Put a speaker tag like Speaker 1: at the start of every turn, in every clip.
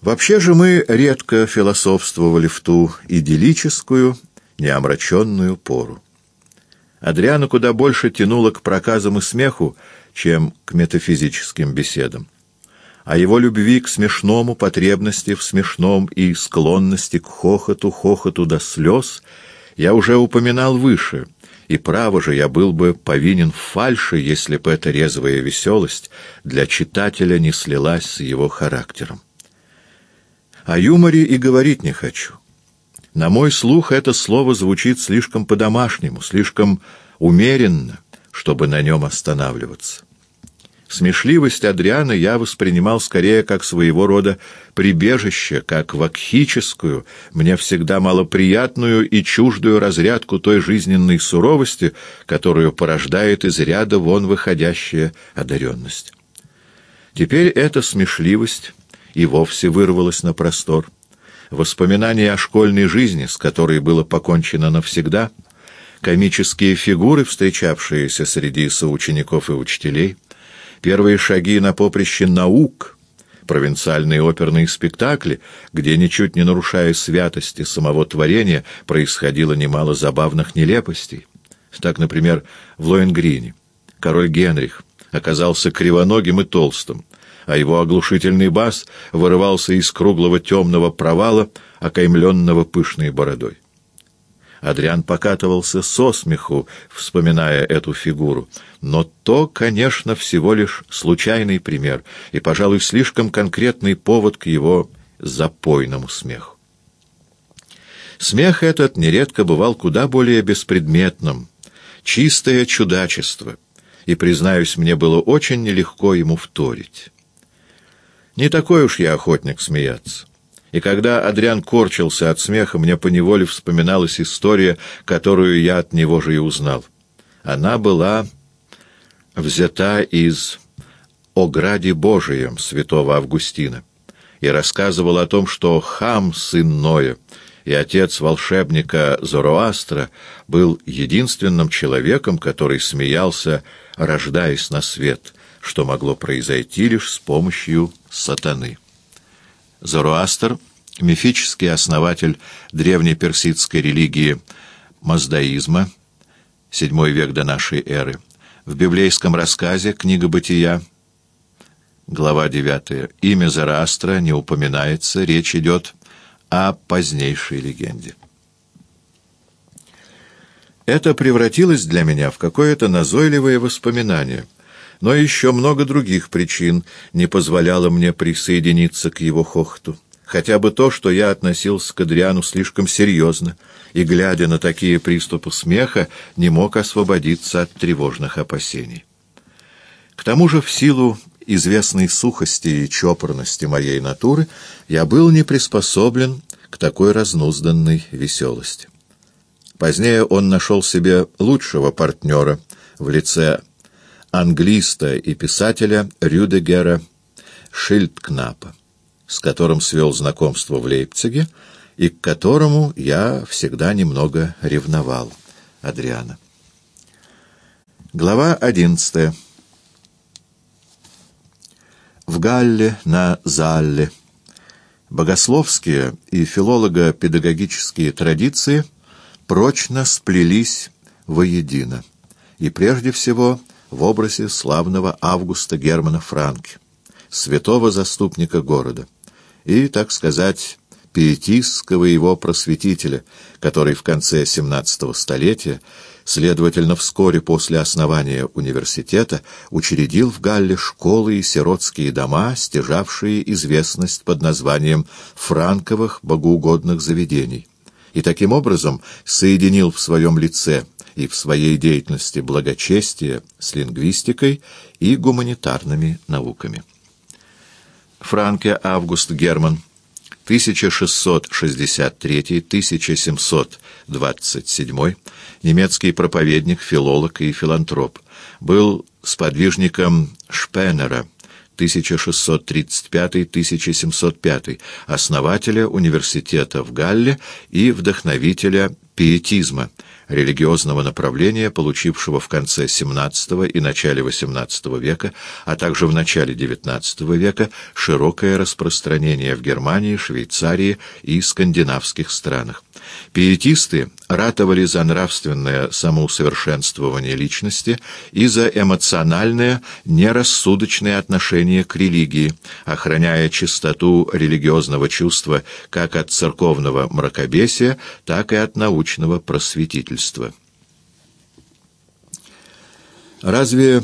Speaker 1: Вообще же мы редко философствовали в ту идиллическую, неомраченную пору. Адриана куда больше тянула к проказам и смеху, чем к метафизическим беседам. О его любви к смешному, потребности в смешном и склонности к хохоту, хохоту до слез я уже упоминал выше, и право же я был бы повинен в фальши, если бы эта резвая веселость для читателя не слилась с его характером. О юморе и говорить не хочу. На мой слух это слово звучит слишком по-домашнему, слишком умеренно, чтобы на нем останавливаться. Смешливость Адриана я воспринимал скорее как своего рода прибежище, как вакхическую, мне всегда малоприятную и чуждую разрядку той жизненной суровости, которую порождает из ряда вон выходящая одаренность. Теперь эта смешливость и вовсе вырвалась на простор. Воспоминания о школьной жизни, с которой было покончено навсегда, комические фигуры, встречавшиеся среди соучеников и учителей, первые шаги на поприще наук, провинциальные оперные спектакли, где, ничуть не нарушая святости самого творения, происходило немало забавных нелепостей. Так, например, в Лоенгрине король Генрих оказался кривоногим и толстым, а его оглушительный бас вырывался из круглого темного провала, окаймленного пышной бородой. Адриан покатывался со смеху, вспоминая эту фигуру. Но то, конечно, всего лишь случайный пример и, пожалуй, слишком конкретный повод к его запойному смеху. Смех этот нередко бывал куда более беспредметным, чистое чудачество, и, признаюсь, мне было очень нелегко ему вторить. Не такой уж я охотник смеяться. И когда Адриан корчился от смеха, мне поневоле вспоминалась история, которую я от него же и узнал. Она была взята из «О Божием» святого Августина и рассказывала о том, что Хам, сын Ноя, и отец волшебника Зороастра был единственным человеком, который смеялся, рождаясь на свет, что могло произойти лишь с помощью сатаны. Зороастр — мифический основатель древней персидской религии маздаизма, VII век до нашей эры. В библейском рассказе «Книга бытия», глава 9, имя Зороастра не упоминается, речь идет о позднейшей легенде. Это превратилось для меня в какое-то назойливое воспоминание — но еще много других причин не позволяло мне присоединиться к его хохоту. Хотя бы то, что я относился к Адриану слишком серьезно, и, глядя на такие приступы смеха, не мог освободиться от тревожных опасений. К тому же, в силу известной сухости и чопорности моей натуры, я был не приспособлен к такой разнузданной веселости. Позднее он нашел себе лучшего партнера в лице англиста и писателя Рюдегера Шильдкнапа, с которым свел знакомство в Лейпциге и к которому я всегда немного ревновал Адриана. Глава одиннадцатая. В Галле на Залле богословские и филолого-педагогические традиции прочно сплелись воедино, и прежде всего в образе славного Августа Германа Франки, святого заступника города, и, так сказать, пиетистского его просветителя, который в конце XVII столетия, следовательно, вскоре после основания университета, учредил в Галле школы и сиротские дома, стяжавшие известность под названием «франковых богоугодных заведений», и таким образом соединил в своем лице и в своей деятельности благочестие с лингвистикой и гуманитарными науками. Франке Август Герман 1663-1727, немецкий проповедник, филолог и филантроп, был сподвижником Шпеннера 1635-1705, основателя университета в Галле и вдохновителя пиетизма, религиозного направления, получившего в конце XVII и начале XVIII века, а также в начале XIX века широкое распространение в Германии, Швейцарии и скандинавских странах. Пиетисты ратовали за нравственное самоусовершенствование личности и за эмоциональное, нерассудочное отношение к религии, охраняя чистоту религиозного чувства как от церковного мракобесия, так и от научного просветительства. Разве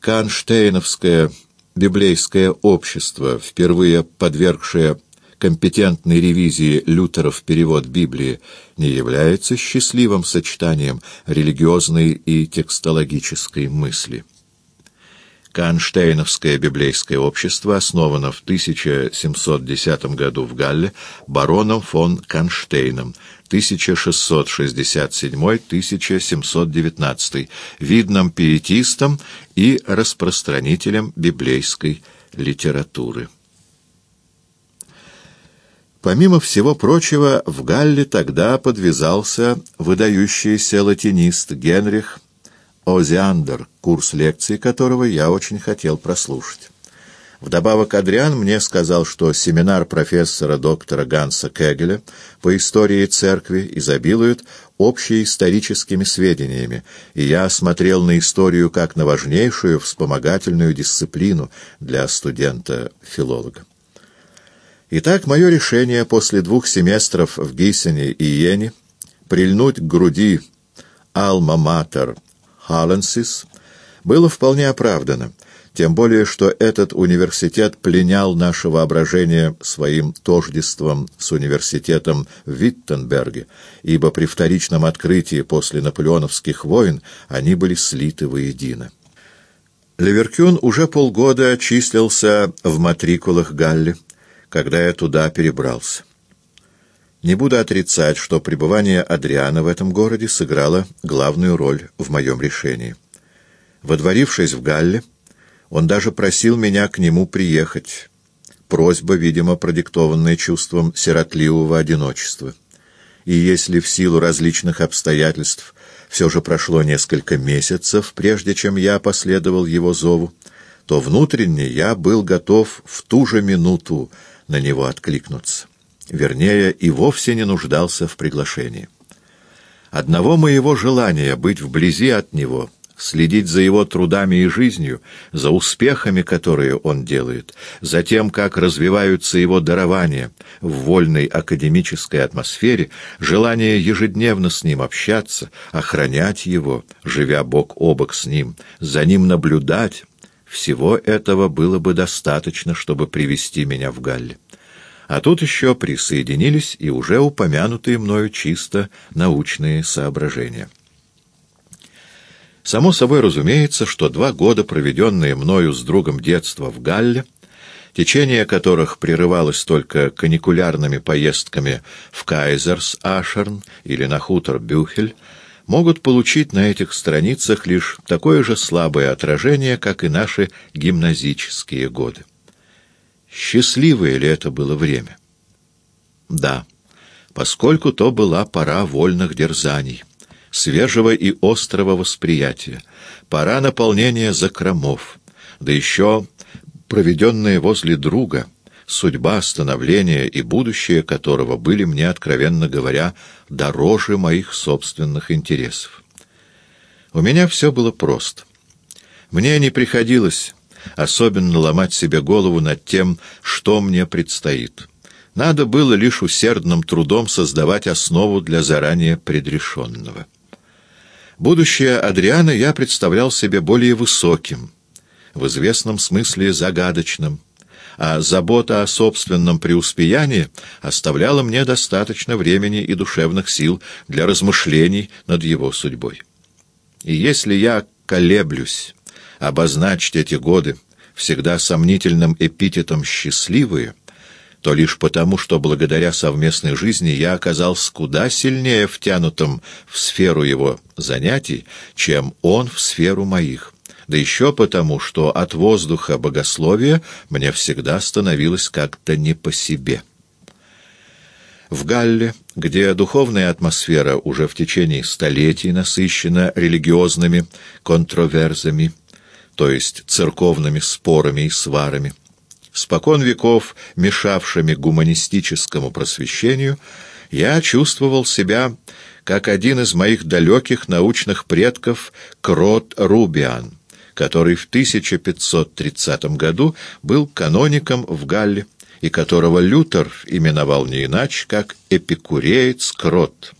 Speaker 1: Канштейновское библейское общество, впервые подвергшее компетентной ревизии Лютеров перевод Библии не является счастливым сочетанием религиозной и текстологической мысли. Канштейновское библейское общество основано в 1710 году в Галле бароном фон Канштейном, 1667-1719, видным пиетистом и распространителем библейской литературы. Помимо всего прочего, в Галле тогда подвязался выдающийся латинист Генрих Озиандер, курс лекций которого я очень хотел прослушать. Вдобавок Адриан мне сказал, что семинар профессора доктора Ганса Кегеля по истории церкви изобилует общеисторическими сведениями, и я смотрел на историю как на важнейшую вспомогательную дисциплину для студента-филолога. Итак, мое решение после двух семестров в Гиссене и Йене прильнуть к груди «Алма-Матер» Халленсис было вполне оправдано, тем более что этот университет пленял наше воображение своим тождеством с университетом в Виттенберге, ибо при вторичном открытии после наполеоновских войн они были слиты воедино. Леверкюн уже полгода числился в матрикулах Галли, когда я туда перебрался. Не буду отрицать, что пребывание Адриана в этом городе сыграло главную роль в моем решении. Водворившись в Галле, он даже просил меня к нему приехать. Просьба, видимо, продиктованная чувством сиротливого одиночества. И если в силу различных обстоятельств все же прошло несколько месяцев, прежде чем я последовал его зову, то внутренне я был готов в ту же минуту на него откликнуться. Вернее, и вовсе не нуждался в приглашении. Одного моего желания быть вблизи от него, следить за его трудами и жизнью, за успехами, которые он делает, за тем, как развиваются его дарования в вольной академической атмосфере, желание ежедневно с ним общаться, охранять его, живя бок о бок с ним, за ним наблюдать, всего этого было бы достаточно, чтобы привести меня в Галле. А тут еще присоединились и уже упомянутые мною чисто научные соображения. Само собой разумеется, что два года, проведенные мною с другом детства в Галле, течение которых прерывалось только каникулярными поездками в Кайзерс-Ашерн или на хутор Бюхель, могут получить на этих страницах лишь такое же слабое отражение, как и наши гимназические годы. Счастливое ли это было время? Да, поскольку то была пора вольных дерзаний, свежего и острого восприятия, пора наполнения закромов, да еще проведенная возле друга — судьба, становление и будущее которого были мне, откровенно говоря, дороже моих собственных интересов. У меня все было просто. Мне не приходилось особенно ломать себе голову над тем, что мне предстоит. Надо было лишь усердным трудом создавать основу для заранее предрешенного. Будущее Адриана я представлял себе более высоким, в известном смысле загадочным, а забота о собственном преуспеянии оставляла мне достаточно времени и душевных сил для размышлений над его судьбой. И если я колеблюсь обозначить эти годы всегда сомнительным эпитетом «счастливые», то лишь потому, что благодаря совместной жизни я оказался куда сильнее втянутым в сферу его занятий, чем он в сферу моих да еще потому, что от воздуха богословия мне всегда становилось как-то не по себе. В Галле, где духовная атмосфера уже в течение столетий насыщена религиозными контроверзами, то есть церковными спорами и сварами, спокон веков мешавшими гуманистическому просвещению, я чувствовал себя как один из моих далеких научных предков Крот Рубиан, который в 1530 году был каноником в Галле, и которого Лютер именовал не иначе, как эпикуреец Крот.